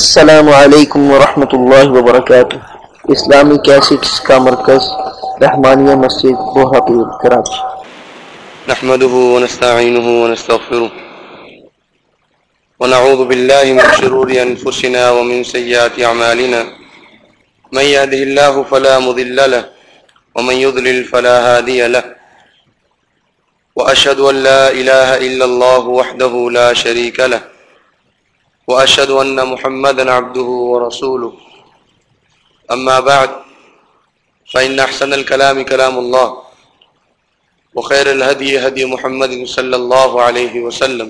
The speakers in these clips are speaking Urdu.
السلام علیکم ورحمۃ اللہ وبرکاتہ۔ اسلامی کیسٹس کا مرکز، رحمانیہ مسجد بوہاپور کراچی نحمده ونستعينه ونستغفره ونعوذ بالله من شرور أنفسنا ومن سيئات أعمالنا من يهده الله فلا مضل له، ومن يضلل فلا هادي له۔ وأشهد أن لا إله إلا الله وحده لا شريك له۔ وأشهد أن محمدا عبده ورسوله. أما بعد، فإن أحسن الكلام كلام الله، وخير الهدي هدي محمد صلى الله عليه وسلم،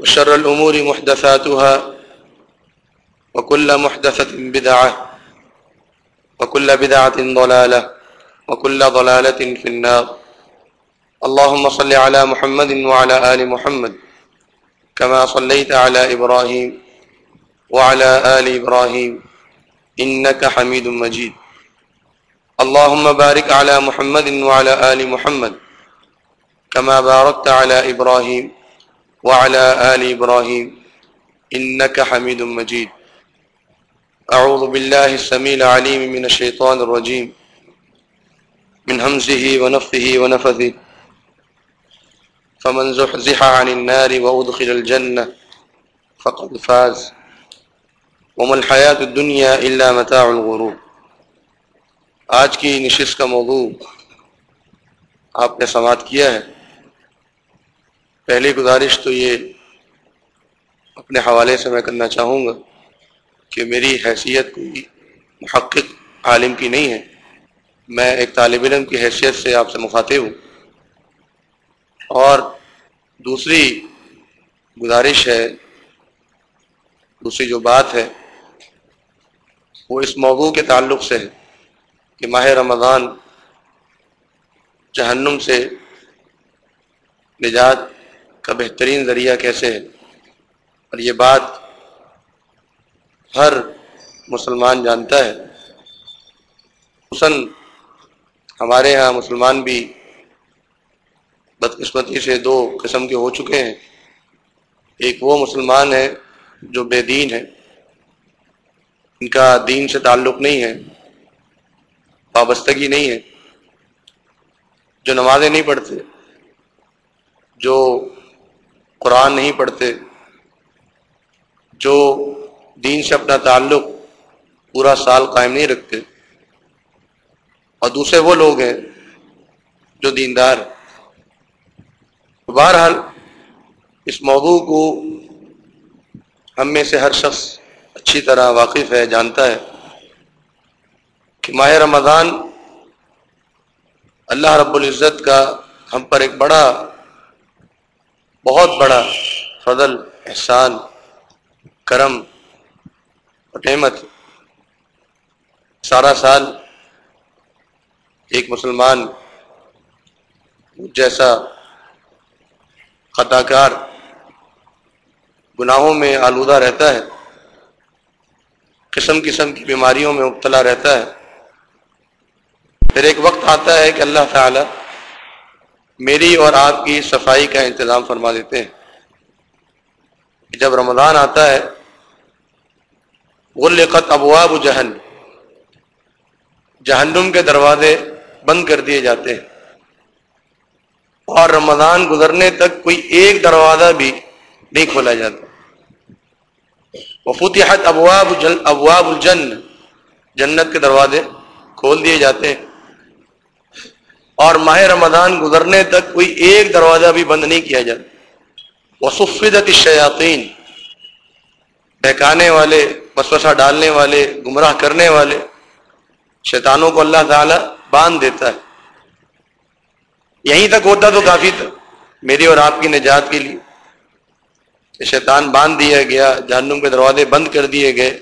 وشر الأمور محدثاتها، وكل محدثة بدعة، وكل بدعة ضلالة، وكل ضلالة في النار. اللهم صل على محمد وعلى آل محمد. كما صليت على إبراهيم وعلى آل إبراهيم إنك حميد مجيد. اللهم بارك على محمد وعلى آل محمد كما باركت على إبراهيم وعلى آل إبراهيم إنك حميد مجيد. أعوذ بالله السميع العليم من الشيطان الرجيم. من همزه ونفثه ونفثه. فمن زحزح عن النار وأدخل الجنة فقد فاز. وما الحياة الدنيا إلا متاع الغروب آج کی نشست کا موضوع آپ نے سماعت کیا ہے. پہلی گزارش تو یہ اپنے حوالے سے میں کرنا چاہوں گا کہ میری حیثیت کوئی محقق عالم کی نہیں ہے. میں ایک طالب علم کی حیثیت سے آپ سے مخاطب ہوں. اور دوسری گزارش ہے، دوسری جو بات ہے، وہ اس موضوع کے تعلق سے ہے کہ ماہ رمضان جہنم سے نجات کا بہترین ذریعہ کیسے ہے؟ اور یہ بات ہر مسلمان جانتا ہے۔ حسن ہمارے ہاں مسلمان بھی بدقسمتی سے دو قسم کے ہو چکے ہیں۔ ایک وہ مسلمان ہے جو بے دین ہے، ان کا دین سے تعلق نہیں ہے، وابستگی نہیں ہے، جو نمازیں نہیں پڑھتے، جو قرآن نہیں پڑھتے، جو دین سے اپنا تعلق پورا سال قائم نہیں رکھتے۔ اور دوسرے وہ لوگ ہیں جو دیندار بہرحال، اس موضوع کو ہم میں سے ہر شخص اچھی طرح واقف ہے، جانتا ہے کہ ماہ رمضان اللہ رب العزت کا ہم پر ایک بڑا، بہت بڑا فضل، احسان، کرم اور نعمت سارا سال ایک مسلمان جیسا خطا کار گناہوں میں آلودہ رہتا ہے، قسم قسم کی بیماریوں میں مبتلا رہتا ہے۔ پھر ایک وقت آتا ہے کہ اللہ تعالی میری اور آپ کی صفائی کا انتظام فرما دیتے ہیں۔ جب رمضان آتا ہے، غلقت ابواب جہن جہنم کے دروازے بند کر دیے جاتے ہیں۔ اور رمضان گزرنے تک کوئی ایک دروازہ بھی نہیں کھولا جاتا۔ وفتحت ابواب جن ابواب الجن جنت کے دروازے کھول دیے جاتے ہیں۔ اور ماہ رمضان گزرنے تک کوئی ایک دروازہ بھی بند نہیں کیا جاتا۔ وصفدت الشیاطین۔ بہکانے والے، وسوسہ ڈالنے والے، گمراہ کرنے والے شیطانوں کو اللہ تعالی باندھ دیتا ہے۔ یہیں تک ہوتا تو کافی تھا۔ میری اور آپ کی نجات کے لیے۔ کہ شیطان باندھ دیا گیا، جہنم کے دروازے بند کر دیے گئے،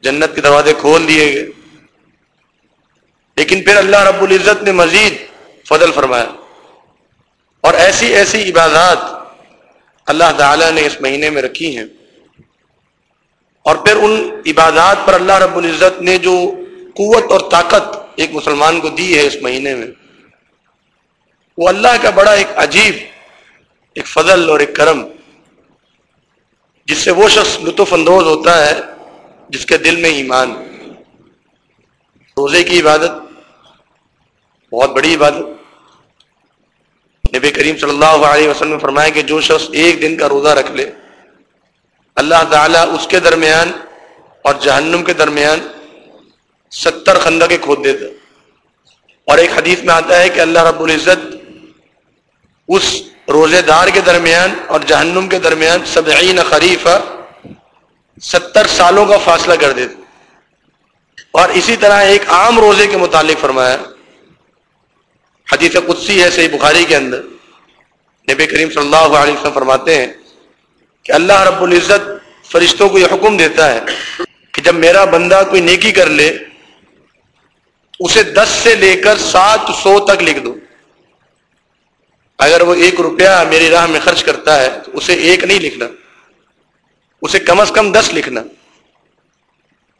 جنت کے دروازے کھول دیے گئے۔ لیکن پھر اللہ رب العزت نے مزید فضل فرمایا۔ اور ایسی ایسی عبادات اللہ تعالی نے اس مہینے میں رکھی ہیں۔ اور پھر ان عبادات پر اللہ رب العزت نے جو قوت اور طاقت ایک مسلمان کو دی ہے اس مہینے میں وہ اللہ کا بڑا ایک عجیب، ایک فضل اور ایک کرم، جس سے وہ شخص لطف اندوز ہوتا ہے، جس کے دل میں ایمان۔ روزے کی عبادت بہت بڑی عبادت۔ نبی کریم صلی اللہ علیہ وسلم نے فرمایا کہ جو شخص ایک دن کا روزہ رکھ لے، اللہ تعالیٰ اس کے درمیان اور جہنم کے درمیان ستر خندہ کے کھود دیتا۔ اور ایک حدیث میں آتا ہے کہ اللہ رب العزت اس روزے دار کے درمیان اور جہنم کے درمیان سبعین خریف ستر سالوں کا فاصلہ کر دیتے اور اسی طرح ایک عام روزے کے متعلق فرمایا، حدیث قدسی ہے صحیح بخاری کے اندر۔ نبی کریم صلی اللہ علیہ وسلم فرماتے ہیں کہ اللہ رب العزت فرشتوں کو یہ حکم دیتا ہے کہ جب میرا بندہ کوئی نیکی کر لے، اسے دس سے لے کر سات سو تک لکھ دو۔ اگر وہ ایک روپیہ میری راہ میں خرچ کرتا ہے تو اسے ایک نہیں لکھنا، اسے کم از کم دس لکھنا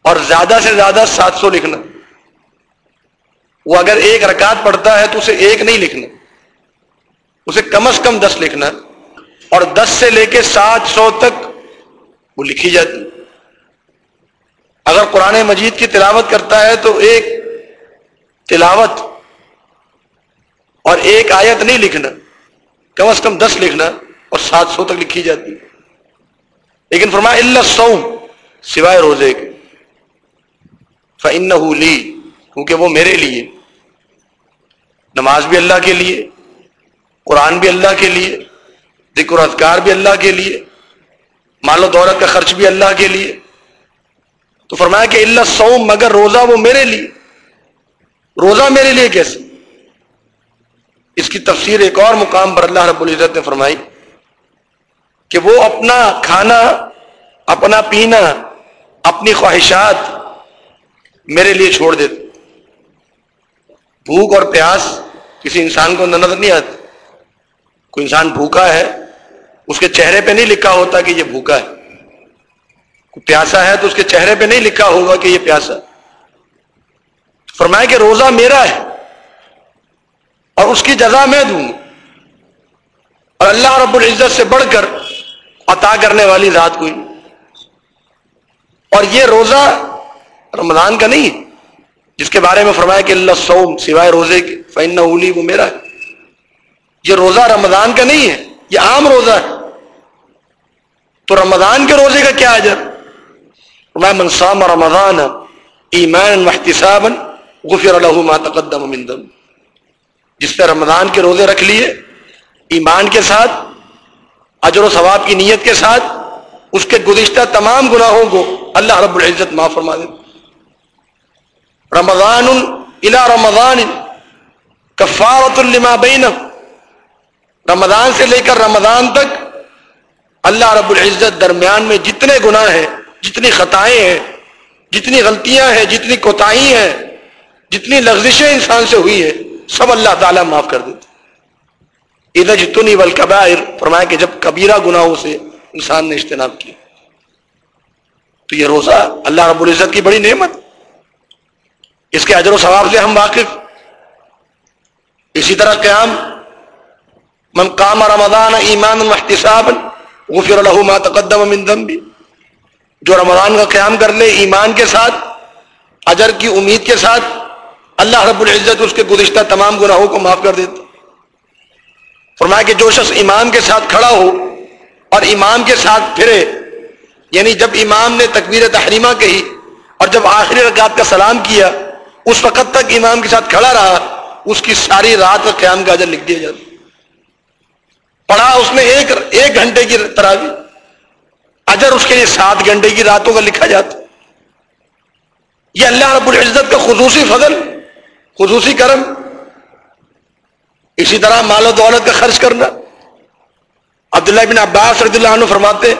اور زیادہ سے زیادہ سات سو لکھنا۔ وہ اگر ایک رکعت پڑھتا ہے تو اسے ایک نہیں لکھنا، اسے کم از کم دس لکھنا اور دس سے لے کے سات سو تک وہ لکھی جاتی۔ اگر قرآن مجید کی تلاوت کرتا ہے تو ایک تلاوت اور ایک آیت نہیں لکھنا۔ کم از کم دس لکھنا اور سات سو تک لکھی جاتی ہے۔ لیکن فرمایا اللہ سوم سوائے روزے کے۔ فن لی کیونکہ وہ میرے لیے۔ نماز بھی اللہ کے لیے، قرآن بھی اللہ کے لیے، ذکر اذکار بھی اللہ کے لیے، مال و دولت کا خرچ بھی اللہ کے لیے۔ تو فرمایا کہ اللہ سوم مگر روزہ وہ میرے لیے۔ روزہ میرے لیے کیسے؟ اس کی تفسیر ایک اور مقام پر اللہ رب العزت نے فرمائی کہ وہ اپنا کھانا، اپنا پینا، اپنی خواہشات میرے لیے چھوڑ دیتے بھوک اور پیاس کسی انسان کو نظر نہیں آتی۔ کوئی انسان بھوکا ہے، اس کے چہرے پہ نہیں لکھا ہوتا کہ یہ بھوکا ہے۔ کوئی پیاسا ہے تو اس کے چہرے پہ نہیں لکھا ہوگا کہ یہ پیاسا فرمایا کہ روزہ میرا ہے۔ اور اس کی جزا میں دوں۔ اور اللہ رب العزت سے بڑھ کر عطا کرنے والی ذات کوئی۔ اور یہ روزہ رمضان کا نہیں ہے، جس کے بارے میں فرمایا کہ اللہ سوم سوائے روزے کے فین اولی وہ میرا ہے یہ روزہ رمضان کا نہیں ہے، یہ عام روزہ ہے۔ تو رمضان کے روزے کا کیا اجر؟ میں منسام رمضان ایمان محتساب غفر له ما تقدم من دم جس نے رمضان کے روزے رکھ لیے، ایمان کے ساتھ، اجر و ثواب کی نیت کے ساتھ، اس کے گزشتہ تمام گناہوں کو اللہ رب العزت معاف فرما دے۔ رمضان الى رمضان کفارت لما بین رمضان سے لے کر رمضان تک اللہ رب العزت درمیان میں جتنے گناہ ہیں، جتنی خطائیں ہیں، جتنی غلطیاں ہیں، جتنی کوتاہی ہیں، جتنی لغزشیں انسان سے ہوئی ہیں سب اللہ تعالیٰ معاف کر دیتے ادھر جتنی والکبائر، فرمایا کہ جب کبیرہ گناہوں سے انسان نے اجتناب کیا، تو یہ روزہ اللہ رب العزت کی بڑی نعمت۔ اس کے اجر و ثواب سے ہم واقف۔ اسی طرح قیام، من قام رمضان ایمان محتساب غفر له ما تقدم من ذنبی۔ جو رمضان کا قیام کر لے ایمان کے ساتھ، اجر کی امید کے ساتھ اللہ رب العزت اس کے گزشتہ تمام گناہوں کو معاف کر دیتا۔ فرمایا کہ جو شخص امام کے ساتھ کھڑا ہو اور امام کے ساتھ پھرے یعنی جب امام نے تکبیر تحریمہ کہی اور جب آخری رکعت کا سلام کیا، اس وقت تک امام کے ساتھ کھڑا رہا، اس کی ساری رات کا قیام کا اجر لکھ دیا جاتا۔ پڑھا اس نے ایک ایک گھنٹے کی تراوی اجر اس کے لیے سات گھنٹے کی راتوں کا لکھا جاتا۔ یہ اللہ رب العزت کا خصوصی فضل۔ خصوصی کرم، اسی طرح مال و دولت کا خرچ کرنا۔ عبداللہ بن عباس رضی اللہ عنہ فرماتے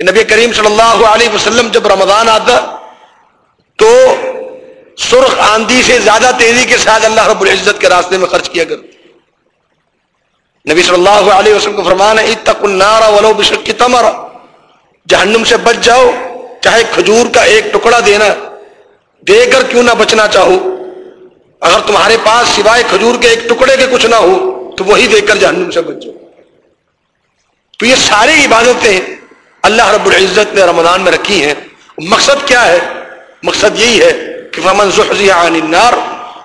کہ نبی کریم صلی اللہ علیہ وسلم جب رمضان آتا تو سرخ آندھی سے زیادہ تیزی کے ساتھ اللہ رب العزت کے راستے میں خرچ کیا کرتے۔ نبی صلی اللہ علیہ وسلم کو فرمانا اتق النار ولو بشق تمر۔ جہنم سے بچ جاؤ، چاہے کھجور کا ایک ٹکڑا دینا، دے کر کیوں نہ بچنا چاہو؟ اگر تمہارے پاس سوائے کھجور کے ایک ٹکڑے کے کچھ نہ ہو، تو وہی دے کر جہنم سے بچ جاؤ تو یہ ساری عبادتیں اللہ رب العزت نے رمضان میں رکھی ہیں۔ مقصد کیا ہے؟ مقصد یہی ہے کہ فمن عن النار،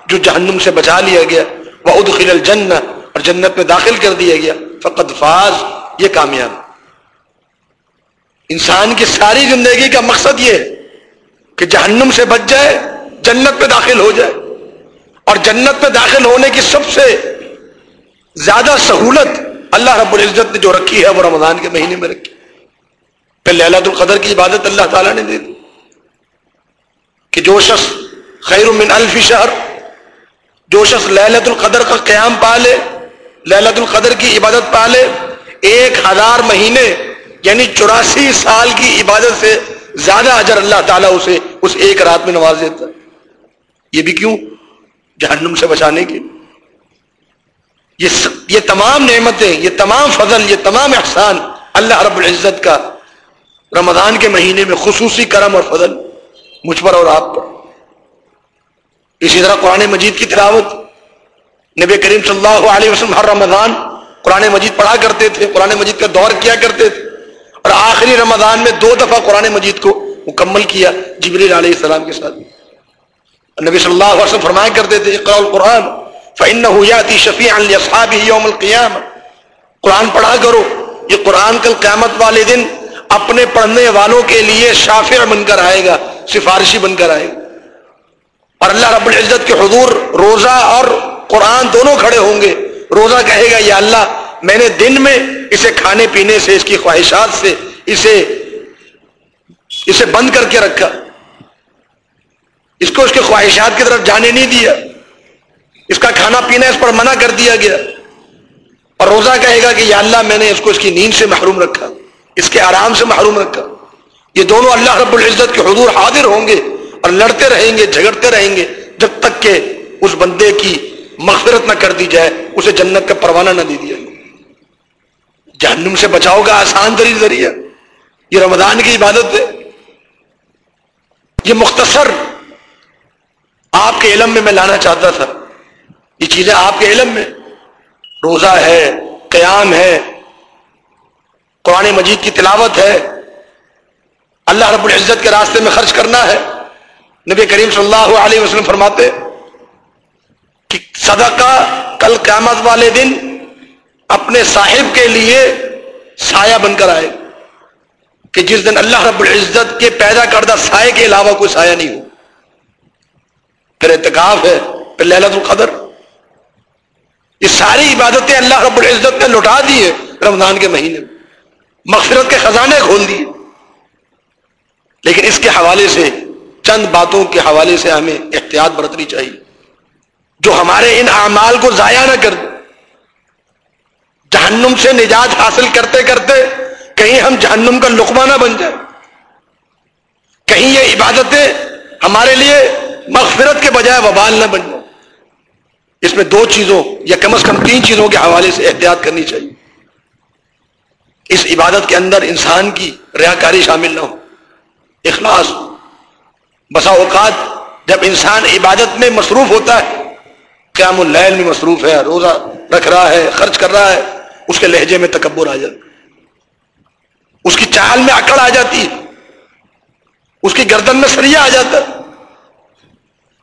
جو جہنم سے بچا لیا گیا وہ ادخل الجنہ اور جنت میں داخل کر دیا گیا فقط فاز، یہ کامیاب۔ انسان کی ساری زندگی کا مقصد یہ ہے کہ جہنم سے بچ جائے، جنت میں داخل ہو جائے۔ اور جنت میں داخل ہونے کی سب سے زیادہ سہولت اللہ رب العزت نے جو رکھی ہے وہ رمضان کے مہینے میں رکھی۔ پھر للت القدر کی عبادت اللہ تعالیٰ نے دے دی۔ کہ جو شخص خیر من الف شہر جو شخص للت القدر کا قیام پا لے للت القدر کی عبادت پا لے، ایک ہزار مہینے یعنی چوراسی سال کی عبادت سے زیادہ اجر اللہ تعالیٰ اسے اس ایک رات میں نواز دیتا یہ بھی کیوں؟ جہنم سے بچانے کے یہ تمام نعمتیں، یہ تمام فضل، یہ تمام احسان اللہ رب العزت کا رمضان کے مہینے میں خصوصی کرم اور فضل مجھ پر اور آپ پر۔ اسی طرح قرآن مجید کی تلاوت۔ نبی کریم صلی اللہ علیہ وسلم ہر رمضان قرآن مجید پڑھا کرتے تھے، قرآن مجید کا دور کیا کرتے تھے۔ اور آخری رمضان میں دو دفعہ قرآن مجید کو مکمل کیا جبریل علیہ السلام کے ساتھ۔ نبی صلی اللہ علیہ وسلم فرمایا کرتے تھے قرآن فَإِنَّهُ شفیع لِأَصْحَابِهِ يَوْمَ الْقِيَامَةِ قرآن پڑھا کرو، یہ قرآن کل قیامت والے دن اپنے پڑھنے والوں کے لیے شافع بن کر آئے گا، سفارشی بن کر آئے گا۔ اور اللہ رب العزت کے حضور روزہ اور قرآن دونوں کھڑے ہوں گے۔ روزہ کہے گا، یا اللہ، میں نے دن میں اسے کھانے پینے سے، اس کی خواہشات سے، اسے اسے بند کر کے رکھا۔ اس کو اس کے خواہشات کی طرف جانے نہیں دیا۔ اس کا کھانا پینا اس پر منع کر دیا گیا۔ اور روزہ کہے گا کہ یا اللہ میں نے اس کو اس کی نیند سے محروم رکھا، اس کے آرام سے محروم رکھا۔ یہ دونوں اللہ رب العزت کے حضور حاضر ہوں گے اور لڑتے رہیں گے، جھگڑتے رہیں گے جب تک کہ اس بندے کی مغفرت نہ کر دی جائے، اسے جنت کا پروانہ نہ دے دیا جہنم سے بچاؤ کا آسان ترین ذریعہ۔ یہ رمضان کی عبادت ہے۔ یہ مختصر آپ کے علم میں میں لانا چاہتا تھا۔ یہ چیزیں آپ کے علم میں۔ روزہ ہے، قیام ہے۔ قرآن مجید کی تلاوت ہے۔ اللہ رب العزت کے راستے میں خرچ کرنا ہے۔ نبی کریم صلی اللہ علیہ وسلم فرماتے کہ صدقہ کل قیامت والے دن اپنے صاحب کے لیے سایہ بن کر آئے کہ جس دن اللہ رب العزت کے پیدا کردہ سائے کے علاوہ کوئی سایہ نہیں ہو۔ پھر اعتکاف ہے، پھر لہلت القدر۔ یہ ساری عبادتیں اللہ رب العزت نے لوٹا دی ہے رمضان کے مہینے میں۔ مغفرت کے خزانے کھول دیے۔ لیکن اس کے حوالے سے، چند باتوں کے حوالے سے ہمیں احتیاط برتنی چاہیے۔ جو ہمارے ان اعمال کو ضائع نہ کر جہنم سے نجات حاصل کرتے کرتے کہیں ہم جہنم کا لقمہ نہ بن جائے کہیں یہ عبادتیں ہمارے لیے مغفرت کے بجائے وبال نہ بن اس میں دو چیزوں یا کم از کم تین چیزوں کے حوالے سے احتیاط کرنی چاہیے۔ اس عبادت کے اندر انسان کی ریاکاری شامل نہ ہو۔ اخلاص۔ بسا اوقات جب انسان عبادت میں مصروف ہوتا ہے، قیام اللیل میں مصروف ہے، روزہ رکھ رہا ہے، خرچ کر رہا ہے، اس کے لہجے میں تکبر آ جاتا اس کی چال میں اکڑ آ جاتی ہے۔ اس کی گردن میں سریا آ جاتا ہے۔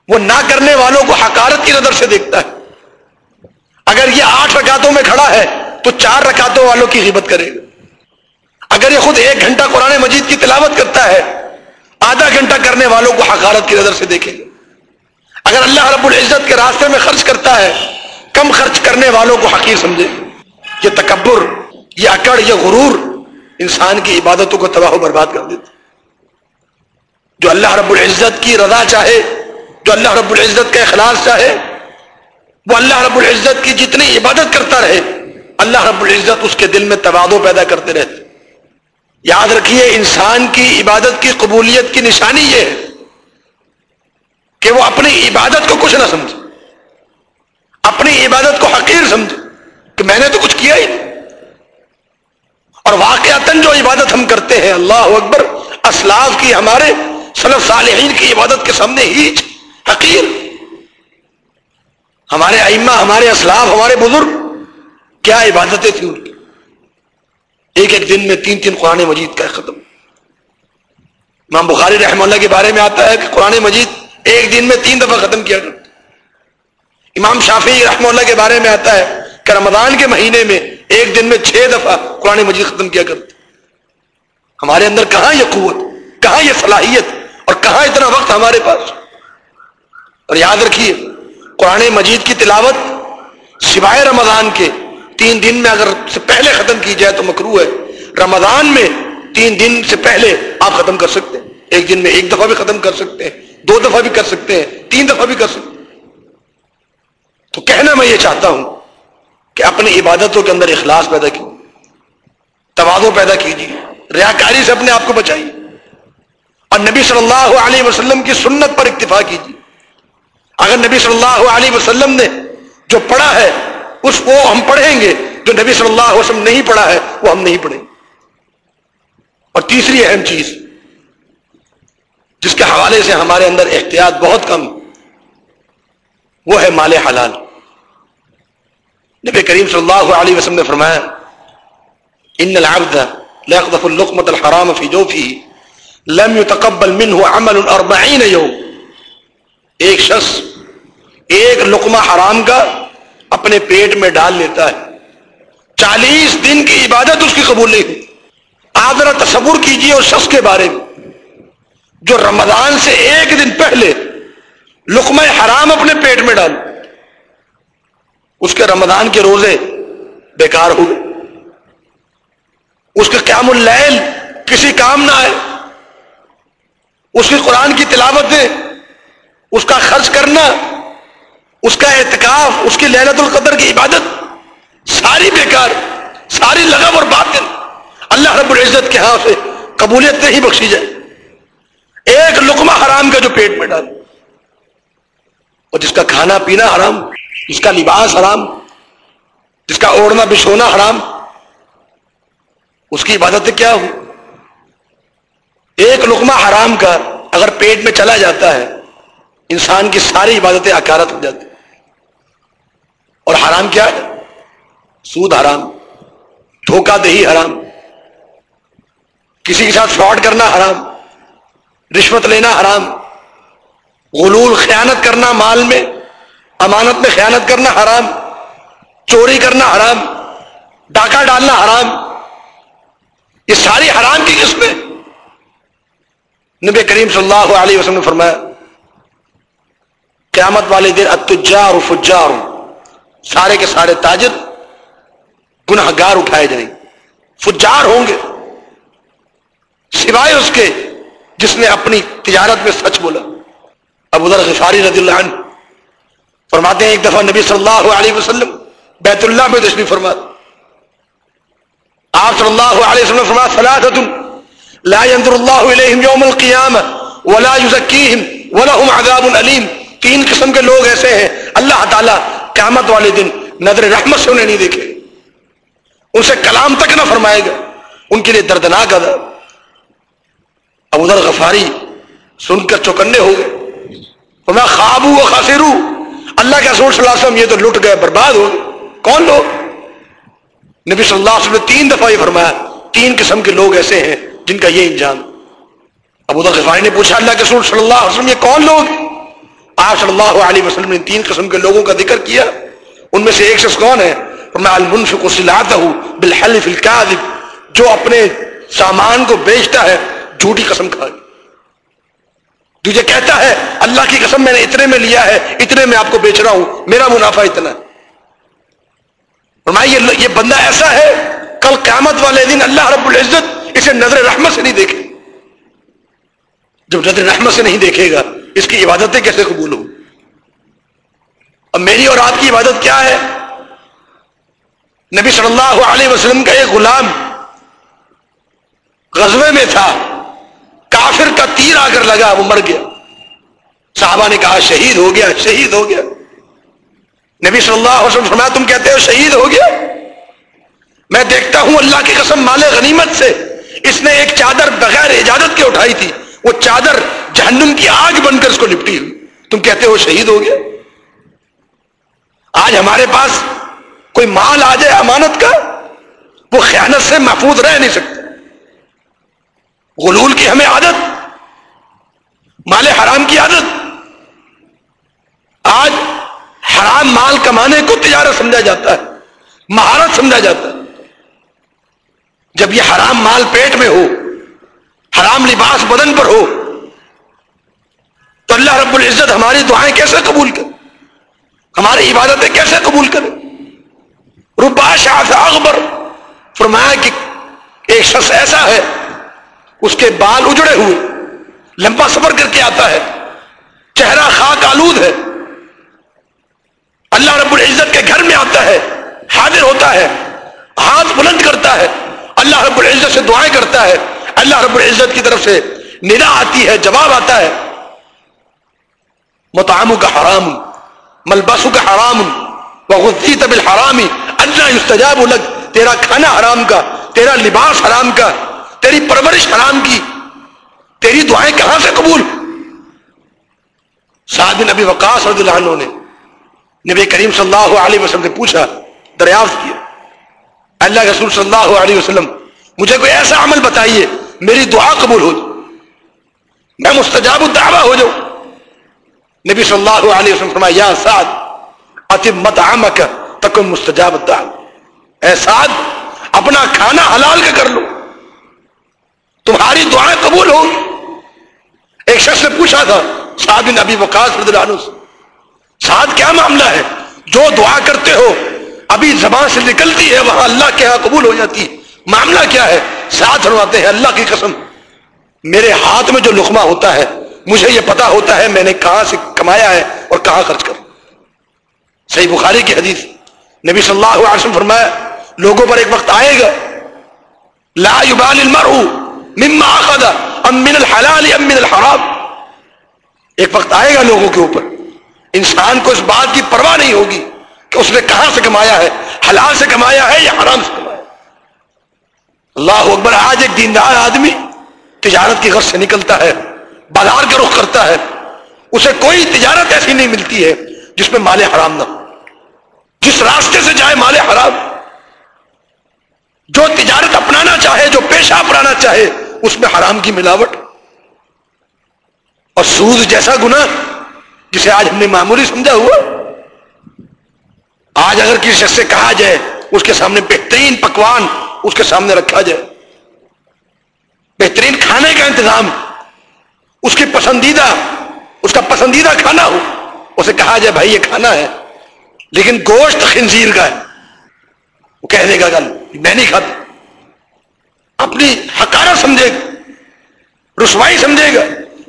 وہ نہ کرنے والوں کو حکارت کی نظر سے دیکھتا ہے۔ اگر یہ آٹھ رکاتوں میں کھڑا ہے تو چار رکاتوں والوں کی غیبت کرے گا۔ اگر یہ خود ایک گھنٹہ قرآن مجید کی تلاوت کرتا ہے، آدھا گھنٹہ کرنے والوں کو حکارت کی نظر سے دیکھیں گے اگر اللہ رب العزت کے راستے میں خرچ کرتا ہے، کم خرچ کرنے والوں کو حقیر سمجھے۔ یہ تکبر، یہ اکڑ، یہ غرور انسان کی عبادتوں کو تباہ و برباد کر دیتا جو اللہ رب العزت کی رضا چاہے جو اللہ رب العزت کا اخلاص چاہے وہ اللہ رب العزت کی جتنی عبادت کرتا رہے، اللہ رب العزت اس کے دل میں توادو پیدا کرتے رہتے۔ یاد رکھیے، انسان کی عبادت کی قبولیت کی نشانی یہ ہے کہ وہ اپنی عبادت کو کچھ نہ سمجھے۔ اپنی عبادت کو حقیر سمجھے کہ میں نے تو کچھ کیا ہی نہیں۔ اور واقعات جو عبادت ہم کرتے ہیں، اللہ اکبر، اسلاف کی، ہمارے صلف صالحین کی عبادت کے سامنے ہی حقیر ہمارے ائمہ، ہمارے اسلاف، ہمارے بزرگ، کیا عبادتیں تھیں ان کی؟ ایک ایک دن میں تین تین قرآن مجید کا ختم۔ امام بخاری رحمہ اللہ کے بارے میں آتا ہے کہ قرآن مجید ایک دن میں تین دفعہ ختم کیا کرتے امام شافی رحمہ اللہ کے بارے میں آتا ہے کہ رمضان کے مہینے میں ایک دن میں چھ دفعہ قرآن مجید ختم کیا کرتے ہمارے اندر کہاں یہ قوت، کہاں یہ صلاحیت اور کہاں اتنا وقت ہمارے پاس؟ اور یاد رکھیے، قرآن مجید کی تلاوت سوائے رمضان کے تین دن میں اگر سے پہلے ختم کی جائے تو مکرو ہے۔ رمضان میں تین دن سے پہلے آپ ختم کر سکتے ہیں۔ ایک دن میں ایک دفعہ بھی ختم کر سکتے ہیں، دو دفعہ بھی کر سکتے ہیں، تین دفعہ بھی کر سکتے ہیں۔ تو کہنا میں یہ چاہتا ہوں کہ اپنی عبادتوں کے اندر اخلاص پیدا کی توازو پیدا کیجیے ریاکاری سے اپنے آپ کو بچائیے اور نبی صلی اللہ علیہ وسلم کی سنت پر اکتفا کیجیے۔ اگر نبی صلی اللہ علیہ وسلم نے جو پڑھا ہے، اس کو ہم پڑھیں گے، جو نبی صلی اللہ علیہ وسلم نہیں پڑھا ہے، وہ ہم نہیں پڑھیں گے۔ اور تیسری اہم چیز، جس کے حوالے سے ہمارے اندر احتیاط بہت کم، وہ ہے مال حلال۔ نبی کریم صلی اللہ علیہ وسلم نے فرمایا، ان العبد لا يقذف اللقمة الحرام في جوفه، لم يتقبل منه عمل 40 يوم۔ ایک شخص ایک لقمہ حرام کا اپنے پیٹ میں ڈال لیتا ہے۔ چالیس دن کی عبادت اس کی قبول نہیں ہوتی آپ ذرا تصور کیجیے اس شخص کے بارے میں جو رمضان سے ایک دن پہلے لقمہ حرام اپنے پیٹ میں ڈال۔ اس کے رمضان کے روزے بیکار ہو گئے۔ اس کے قیام اللیل کسی کام نہ آئے۔ اس کی قرآن کی تلاوتیں، اس کا خرچ کرنا اس کا اعتکاف، اس کی لہلت القدر کی عبادت، ساری بیکار، ساری لغم اور باطل اللہ رب العزت کے ہاں سے قبولیت نہیں بخشی جائے۔ ایک لقمہ حرام کا جو پیٹ میں ڈال، اور جس کا کھانا پینا حرام، جس کا لباس حرام، جس کا اوڑھنا بچھونا حرام، اس کی عبادت کیا ہو؟ ایک لقمہ حرام کا اگر پیٹ میں چلا جاتا ہے، انسان کی ساری عبادتیں اکارت ہو جاتی۔ اور حرام کیا ہے؟ سود حرام، دھوکہ دہی حرام، کسی کے ساتھ فراڈ کرنا حرام، رشوت لینا حرام، غلول خیانت کرنا مال میں، امانت میں خیانت کرنا حرام، چوری کرنا حرام، ڈاکہ ڈالنا حرام، یہ ساری حرام کی قسمیں نبی کریم صلی اللہ علیہ وسلم نے فرمایا، قیامت والے دن اتجار و فجار۔ سارے کے سارے تاجر گناہ گار اٹھائے جائیں فجار ہوں گے۔ سوائے اس کے جس نے اپنی تجارت میں سچ بولا۔ ابو ذر غفاری رضی اللہ عنہ فرماتے ہیں، ایک دفعہ نبی صلی اللہ علیہ وسلم بیت اللہ میں تشریف فرماتے آپ صلی اللہ علیہ وسلم فرماتے ثلاثه لا ينظر الله اليهم يوم القيامه ولا يزكيهم ولهم عذاب اليم تین قسم کے لوگ ایسے ہیں۔ اللہ تعالیٰ قیامت والے دن نظر رحمت سے انہیں نہیں دیکھے۔ ان سے کلام تک نہ فرمائے گا ان کے لیے دردناک عذاب ابو ذر غفاری سن کر چوکنے ہو گئے۔ میں خواب ہوں خاصر ہوں اللہ کے رسول صلی اللہ علیہ وسلم یہ تو لٹ گئے، برباد ہو گئے۔ کون لوگ؟ نبی صلی اللہ علیہ وسلم نے تین دفعہ یہ فرمایا۔ تین قسم کے لوگ ایسے ہیں جن کا یہ انجام۔ ابو ذر غفاری نے پوچھا، اللہ کے رسول صلی اللہ علیہ وسلم یہ کون لوگ؟ آپ صلی اللہ علیہ وسلم نے تین قسم کے لوگوں کا ذکر کیا۔ ان میں سے ایک شخص کون ہے؟ میں المنفق سلاتا ہوں بالحلف الكاذب۔ جو اپنے سامان کو بیچتا ہے، جھوٹی قسم کھا تجھے کہتا ہے، اللہ کی قسم میں نے اتنے میں لیا ہے، اتنے میں آپ کو بیچ رہا ہوں، میرا منافع اتنا ہے۔ فرمایا یہ بندہ ایسا ہے، کل قیامت والے دن اللہ رب العزت اسے نظر رحمت سے نہیں دیکھے۔ جب نظر رحمت سے نہیں دیکھے گا اس کی عبادتیں کیسے قبول ہوں؟ اب میری اور آپ کی عبادت کیا ہے؟ نبی صلی اللہ علیہ وسلم کا ایک غلام غزوے میں تھا، کافر کا تیر آ کر لگا، وہ مر گیا۔ صحابہ نے کہا، شہید ہو گیا، شہید ہو گیا۔ نبی صلی اللہ علیہ وسلم فرمایا، تم کہتے ہو شہید ہو گیا؟ میں دیکھتا ہوں اللہ کی قسم مال غنیمت سے۔ اس نے ایک چادر بغیر اجازت کے اٹھائی تھی۔ وہ چادر جہنم کی آگ بن کر اس کو نپٹی ہوئی۔ تم کہتے ہو شہید ہو گیا۔ آج ہمارے پاس کوئی مال آ جائے امانت کا، وہ خیانت سے محفوظ رہ نہیں سکتے غلول کی ہمیں عادت، مال حرام کی عادت۔ آج حرام مال کمانے کو تجارت سمجھا جاتا ہے، مہارت سمجھا جاتا ہے۔ جب یہ حرام مال پیٹ میں ہو، حرام لباس بدن پر ہو اللہ رب العزت ہماری دعائیں کیسے قبول کرے؟ ہماری عبادتیں کیسے قبول کرے؟ ربا شاہ اکبر فرمایا کہ ایک شخص ایسا ہے، اس کے بال اجڑے ہوئے، لمبا سفر کر کے آتا ہے، چہرہ خاک آلود ہے۔ اللہ رب العزت کے گھر میں آتا ہے، حاضر ہوتا ہے، ہاتھ بلند کرتا ہے، اللہ رب العزت سے دعائیں کرتا ہے۔ اللہ رب العزت کی طرف سے ندا آتی ہے، جواب آتا ہے۔ متعم کا حرام ملبسو کا حرام بغذی طب الحرامی اللہ استجاب الگ تیرا کھانا حرام کا، تیرا لباس حرام کا، تیری پرورش حرام کی، تیری دعائیں کہاں سے قبول؟ سعد بن نبی وقاص رضی اللہ عنہ نے نبی کریم صلی اللہ علیہ وسلم سے پوچھا، دریافت کیا۔ اللہ رسول صلی اللہ علیہ وسلم، مجھے کوئی ایسا عمل بتائیے، میری دعا قبول ہو جائے۔ میں مستجاب الدعوہ ہو جاؤں۔ نبی صلی اللہ علیہ وسلم فرمایا، یا سعد اتم مطعمک، تکن مستجاب الدعوہ اے سعد، اپنا کھانا حلال کا کر لو، تمہاری دعائیں قبول ہو ایک شخص نے پوچھا تھا، سعد بن ابی وقاص رضی اللہ عنہ سے ساتھ کیا معاملہ ہے؟ جو دعا کرتے ہو، ابھی زبان سے نکلتی ہے، وہاں اللہ کے ہاں قبول ہو جاتی ہے۔ معاملہ کیا ہے؟ ساتھ فرماتے ہیں، اللہ کی قسم، میرے ہاتھ میں جو لقمہ ہوتا ہے، مجھے یہ پتا ہوتا ہے، میں نے کہاں سے کمایا ہے اور کہاں خرچ کر صحیح بخاری کی حدیث نبی صلی اللہ علیہ وسلم فرمایا، لوگوں پر ایک وقت آئے گا، لا يبال المرء مما اخذ ام من الحلال ام من الحرام. ایک وقت آئے گا لوگوں کے اوپر، انسان کو اس بات کی پرواہ نہیں ہوگی کہ اس نے کہاں سے کمایا ہے، حلال سے کمایا ہے یا حرام سے کمایا اللہ اکبر، آج ایک دیندار آدمی تجارت کی غرض سے نکلتا ہے، بازار کا رخ کرتا ہے اسے کوئی تجارت ایسی نہیں ملتی ہے جس میں مال حرام نہ ہو۔ جس راستے سے جائے مال حرام، جو تجارت اپنانا چاہے، جو پیشہ اپنانا چاہے، اس میں حرام کی ملاوٹ۔ اور سود جیسا گناہ، جسے آج ہم نے معمولی سمجھا ہوا، آج اگر کسی شخص سے کہا جائے، اس کے سامنے بہترین پکوان اس کے سامنے رکھا جائے، بہترین کھانے کا انتظام، اس کی پسندیدہ اس کا پسندیدہ کھانا ہو۔ اسے کہا جائے، بھائی، یہ کھانا ہے، لیکن گوشت خنزیر کا ہے۔ وہ کہہ دے گا، گل، میں نہیں کھاتا۔ اپنی حکارت سمجھے گا، رسوائی سمجھے گا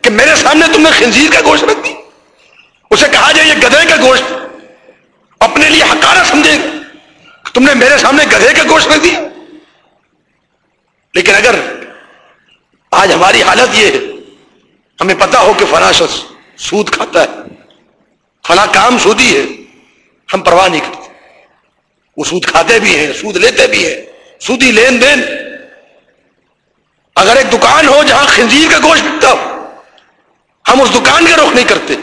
کہ میرے سامنے تم نے خنزیر کا گوشت رکھ دی اسے کہا جائے، یہ گدھے کا گوشت اپنے لیے حکارا سمجھے گا تم نے میرے سامنے گدھے کا گوشت رکھ دیا۔ لیکن اگر آج ہماری حالت یہ ہے، ہمیں پتا ہو کہ فلاں شخص سود کھاتا ہے۔ فلاں کام سودی ہے۔ ہم پرواہ نہیں کرتے۔ وہ سود کھاتے بھی ہیں، سود لیتے بھی ہیں۔ سودی لین دین۔ اگر ایک دکان ہو جہاں خنزیر کا گوشت بکتا ہو، ہم اس دکان کا رخ نہیں کرتے۔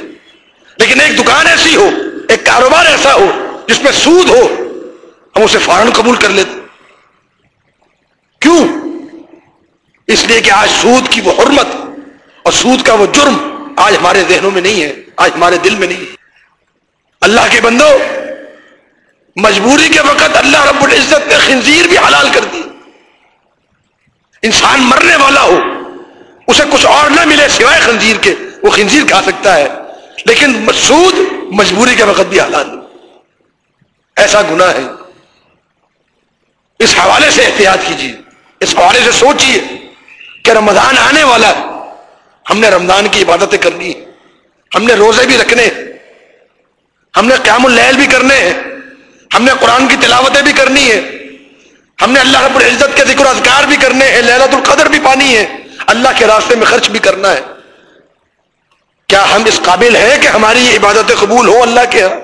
لیکن ایک دکان ایسی ہو، ایک کاروبار ایسا ہو، جس میں سود ہو، ہم اسے فوراً قبول کر لیتے۔ کیوں؟ اس لیے کہ آج سود کی وہ حرمت اور سود کا وہ جرم آج ہمارے ذہنوں میں نہیں ہے، آج ہمارے دل میں نہیں ہے۔ اللہ کے بندو مجبوری کے وقت اللہ رب العزت نے خنزیر بھی حلال کر دی۔ انسان مرنے والا ہو، اسے کچھ اور نہ ملے سوائے خنزیر کے، وہ خنزیر کھا سکتا ہے۔ لیکن سود مجبوری کے وقت بھی حالات ایسا گناہ ہے۔ اس حوالے سے احتیاط کیجیے۔ اس حوالے سے سوچیے کہ رمضان آنے والا ہے۔ ہم نے رمضان کی عبادتیں کرنی ہم نے روزے بھی رکھنے ہم نے قیام اللیل بھی کرنے ہیں، ہم نے قرآن کی تلاوتیں بھی کرنی ہے ہم نے اللہ رب العزت کے ذکر اذکار بھی کرنے ہیں لہلت القدر بھی پانی ہے اللہ کے راستے میں خرچ بھی کرنا ہے۔ کیا ہم اس قابل ہیں کہ ہماری یہ عبادت قبول ہو اللہ کے ہاں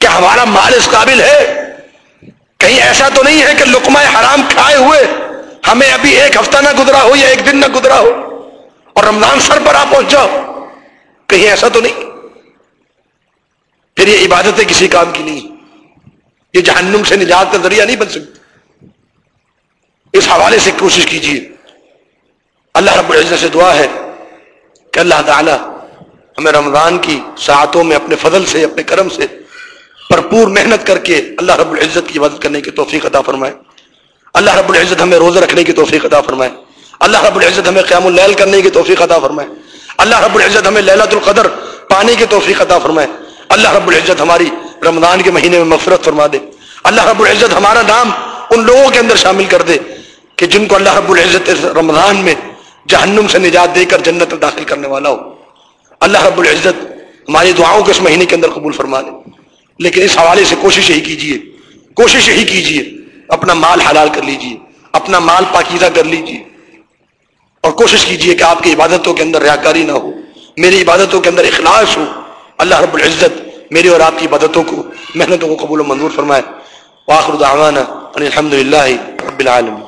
کیا ہمارا مال اس قابل ہے؟ کہیں ایسا تو نہیں ہے کہ لقمہ حرام کھائے ہوئے ہمیں ابھی ایک ہفتہ نہ گزرا ہو یا ایک دن نہ گزرا ہو۔ اور رمضان سر پر آ پہنچا ہو کہیں ایسا تو نہیں۔ پھر یہ عبادتیں کسی کام کی نہیں۔ یہ جہنم سے نجات کا ذریعہ نہیں بن سکتی۔ اس حوالے سے کوشش کیجیے اللہ رب العزت سے دعا ہے کہ اللہ تعالی ہمیں رمضان کی ساعتوں میں اپنے فضل سے، اپنے کرم سے بھرپور محنت کر کے اللہ رب العزت کی عبادت کرنے کی توفیق عطا فرمائے۔ اللہ رب العزت ہمیں روزہ رکھنے کی توفیق عطا فرمائے۔ اللہ رب العزت ہمیں قیام اللیل کرنے کی توفیق عطا فرمائے۔ اللہ رب العزت ہمیں للت القدر پانے کی توفیق عطا فرمائے۔ اللہ رب العزت ہماری رمضان کے مہینے میں مفرت فرما دے۔ اللہ رب العزت ہمارا نام ان لوگوں کے اندر شامل کر دے کہ جن کو اللہ رب العزت رمضان میں جہنم سے نجات دے کر جنت میں داخل کرنے والا ہو۔ اللہ رب العزت ہماری دعاؤں کو اس مہینے کے اندر قبول فرما دے۔ لیکن اس حوالے سے کوشش یہی کیجیے کوشش یہی کیجیے اپنا مال حلال کر لیجیے اپنا مال پاکیزہ کر لیجیے اور کوشش کیجیے کہ آپ کی عبادتوں کے اندر ریاکاری نہ ہو۔ میری عبادتوں کے اندر اخلاص ہو۔ اللہ رب العزت میری اور آپ کی عبادتوں کو، محنتوں کو قبول و منظور فرمائے۔ واخر دعوانا ان الحمد للہ رب العالمین۔